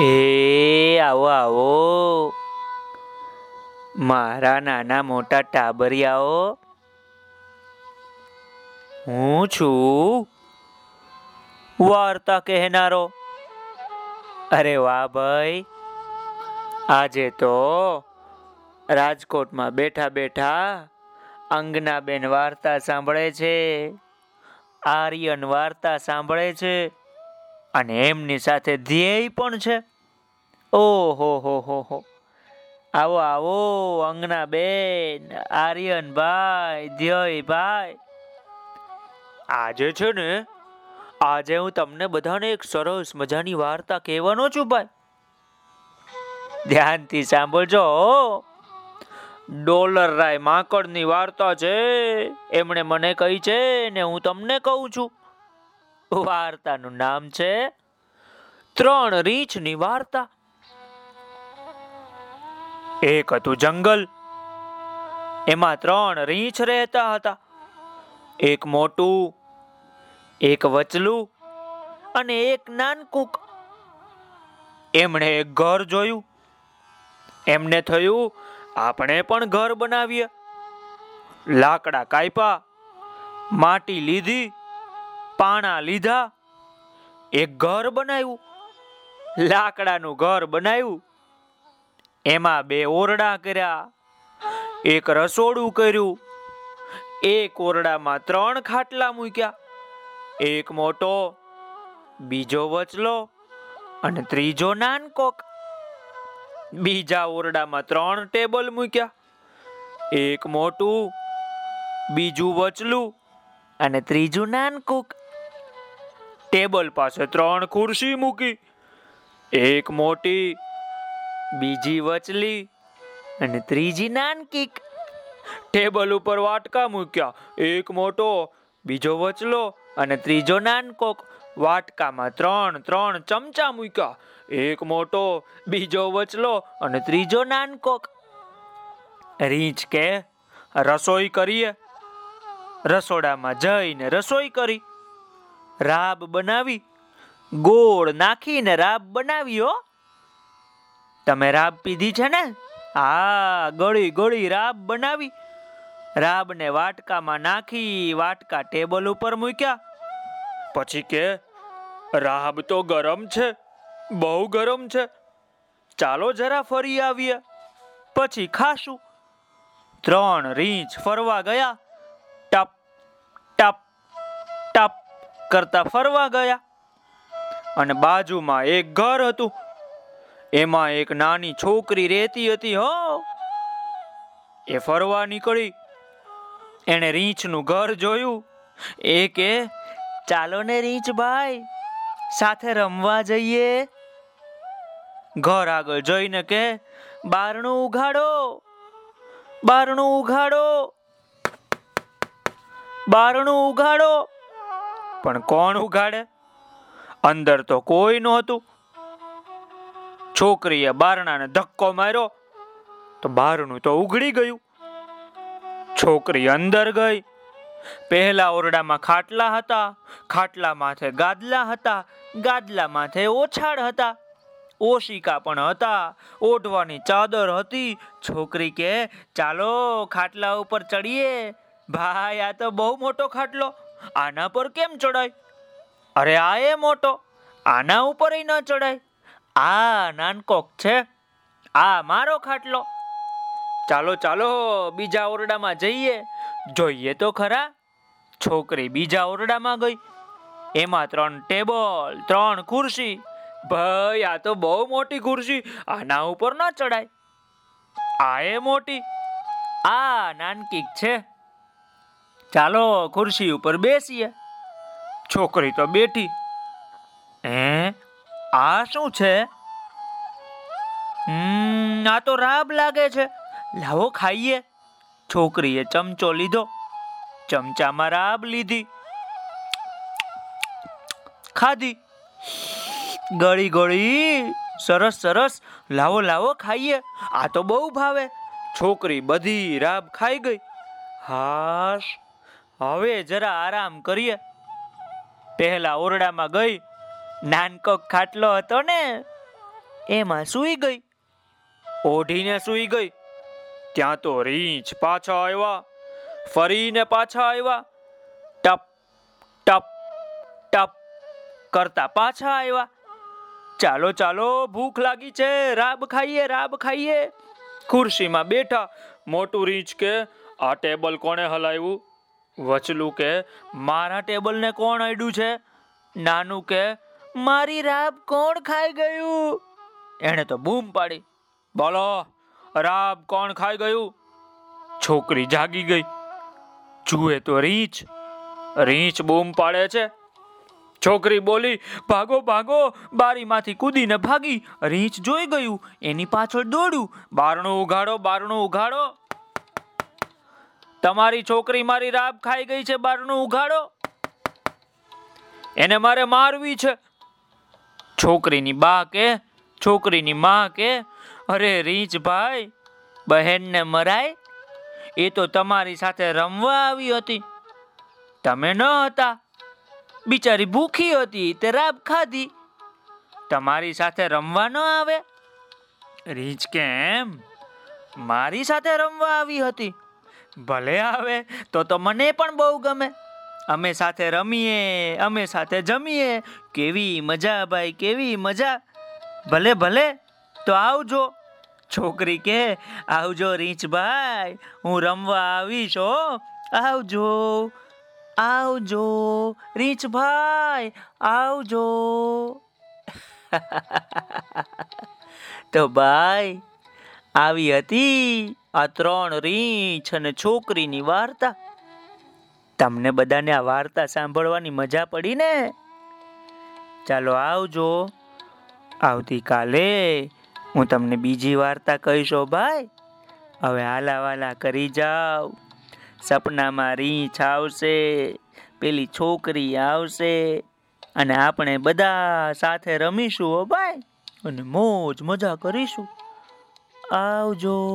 એ, આવો આવો. મારા નાના મોટા ટાબરિયાઓ. હું છું વાર્તા કહેનારો. અરે વાહ ભાઈ. આજે તો રાજકોટમાં બેઠા બેઠા અંગનાબેન વાર્તા સાંભળે છે. આર્યન વાર્તા સાંભળે છે. અને એમની સાથે ધ્યેય પણ છે. ઓહો, હો હો હો. આવો આવો અંગના બેન આર્યનભાઈ, ધ્યેયભાઈ. આજે છે ને, આજે હું તમને બધાને એક સરસ મજાની વાર્તા કહેવાનો છું, ભાઈ. ધ્યાનથી સાંભળજો. ડોલર રાય માકડની વાર્તા છે, એમણે મને કહી છે ને હું તમને કહું છું. વાર્તાનું નામ છે ત્રણ રીંછની વાર્તા. એક હતું જંગલ. એમાં ત્રણ રીંછ રહેતા હતા. એક મોટું, એક વચલું અને એક નાનકુક. એમણે એક ઘર જોયું. એમને થયું, આપણે પણ ઘર બનાવીએ. લાકડા કાપ્યા, માટી લીધી, પાણા લીધા, એક ઘર બનાવ્યું. લાકડાનું ઘર બનાવ્યું. એમાં બે ઓરડા કર્યા. એક રસોડું કર્યું. એક ઓરડામાં ત્રણ ખાટલા મૂક્યા. એક મોટો, બીજો વચલો અને ત્રીજો નાનકોક. બીજા ઓરડામાં ત્રણ ટેબલ મૂક્યા. એક મોટું, બીજું વચલું અને ત્રીજું નાનકુક. ટેબલ પાસે ત્રણ ખુરશી મૂકી. એક મોટી બીજી વચલી અને ત્રીજી નાનકીક. ટેબલ ઉપર વાટકા મૂક્યા. એક મોટો, બીજો વચલો અને ત્રીજો નાનકોક. વાટકામાં ત્રણ ત્રણ ચમચા મૂક્યા. એક મોટો, બીજો વચલો અને ત્રીજો નાનકોક. રીંછ કે રસોઈ કરીએ. રસોડામાં જઈને રસોઈ કરી. રાબ બનાવી. ગોળ નાખીને રાબ બનાવી હો. તમે રાબ પીધી છે ને? હા, ગળી ગળી રાબ બનાવી. રાબને વાટકામાં નાખી, વાટકા ટેબલ ઉપર મૂક્યા. પછી કે, રાબ તો ગરમ છે, બહુ ગરમ છે. ચાલો જરા ફરી આવીએ. પછી ખાશું. ત્રણ રીંછ ફરવા ગયા. ટપ ટપ ટપ કરતા ફરવા ગયા. અને બાજુમાં એક ઘર હતું. એમાં એક નાની છોકરી રહેતી હતી, હો. એ ફરવા નીકળી. એણે રીંછનું ઘર જોયું. એ કે, ચાલો ને રીંછભાઈ સાથે રમવા જઈએ. ઘર આગળ જઈને કે, બારણું ઉઘાડો બારણું ઉઘાડો બારણું ઉઘાડો. પણ કોણ ઉઘાડે? અંદર તો કોઈ નહોતું. છોકરીએ બારણાને ધક્કો માર્યો તો બારણું તો ઉઘડી ગયું. છોકરી અંદર ગઈ. પહેલા ઓરડામાં ખાટલા હતા, ખાટલા માથે ગાદલા હતા, ગાદલા માથે ઓછાડ હતા. ઓશિકા પણ હતા, ઓઢવાની ચાદર હતી. છોકરી કે, ચાલો, ખાટલા ઉપર ચડીએ. ભાઈ, આ તો બહુ મોટો ખાટલો. આના પર કેમ ચડાય? અરે, આ એ મોટો. આના ઉપર ન ચડાય. આ નાનકોક છે. આ મારો ખાટલો. ચાલો ચાલો, બીજા ઓરડામાં જઈએ. જોઈએ તો ખરા, છોકરી બીજા ઓરડામાં ગઈ. એમાં ત્રણ ટેબલ, ત્રણ ખુરશી. ભાઈ, આ તો બહુ મોટી ખુરશી, આના ઉપર ન ચડાય. આ એ મોટી. આ નાનકીક છે. ચાલો, ખુરશી ઉપર બેસીએ. છોકરી તો બેઠી. હે, આ શું છે? હમ, આ તો રાબ લાગે છે. લાવો ખાઈએ. છોકરીએ ચમચો લીધો. ચમચામાં રાબ લીધી. ખાધી. ગળી ગળી. સરસ સરસ. લાવો લાવો ખાઈએ. આ તો બહુ ભાવે. છોકરી બધી રાબ ખાઈ ગઈ. હાશ. હવે જરા આરામ કરીએ. પહેલા ઓરડામાં ગઈ. નાનકો ખાટલો હતો ને, એમાં સૂઈ ગઈ. ઓઢીને સૂઈ ગઈ. ત્યાં તો રીંછ પાછા આવ્યા. ફરીને પાછા આવ્યા. ટપ ટપ ટપ કરતા પાછા આવ્યા. ચાલો ચાલો, ભૂખ લાગી છે. રાબ ખાઈએ રાબ ખાઈએ. ખુરશીમાં બેઠા. મોટું રીંછ કે, આ ટેબલ કોણે હલાવ્યું? વચલું કે, મારા ટેબલને કોણ અડ્યું છે? નાનું કે, મારી રાબ કોણ ખાઈ ગયું? એણે તો બૂમ પાડી. બોલો, રાબ કોણ ખાઈ ગયું? છોકરી જાગી ગઈ. જુએ તો રીંછ રીંછ બૂમ પાડે છે. છોકરી બોલી, ભાગો ભાગો, બારીમાંથી કૂદીને ભાગી. રીંછ જોઈ ગયું, એની પાછળ દોડ્યું. બારણું ઉઘાડો બારણું ઉઘાડો. તમારી છોકરી મારી રાબ ખાઈ ગઈ છે, બારણું ઉઘાડો. એને મારે મારવી છે. છોકરીની બા કે, છોકરીની માં કે અરે રીંચ ભાઈ, બહેનને મરાય? એ તો તમારી સાથે રમવા આવી હતી. તમે ન હતા. બિચારી ભૂખી હતી, તે રાબ ખાધી. તમારી સાથે રમવા ન આવે? રીંચ કેમ? મારી સાથે રમવા આવી હતી. ભલે આવે, તો તો મને પણ બહુ ગમે. અમે સાથે રમીએ, અમે સાથે જમીએ. કેવી મજા ભાઈ, કેવી મજા. ભલે ભલે. તો આવજો. છોકરી કે, આવજો રીંછભાઈ, હું રમવા આવીશ હો. આવજો આવજો, રીંછભાઈ, આવજો. તો ભાઈ, આવી હતી આ ત્રણ રીંછ અને છોકરીની વાર્તા. તમને બધાને આ વાર્તા સાંભળવાની મજા પડી ને? ચાલો આવજો. આવતીકાલે હું તમને બીજી વાર્તા કહીશો ભાઈ. હવે હાલાવાલા કરી જાઓ. સપનામાં રીંછ આવશે, પેલી છોકરી આવશે, અને આપણે બધા સાથે રમીશું હો ભાઈ. અને મોજ મજા કરીશું. આવજો.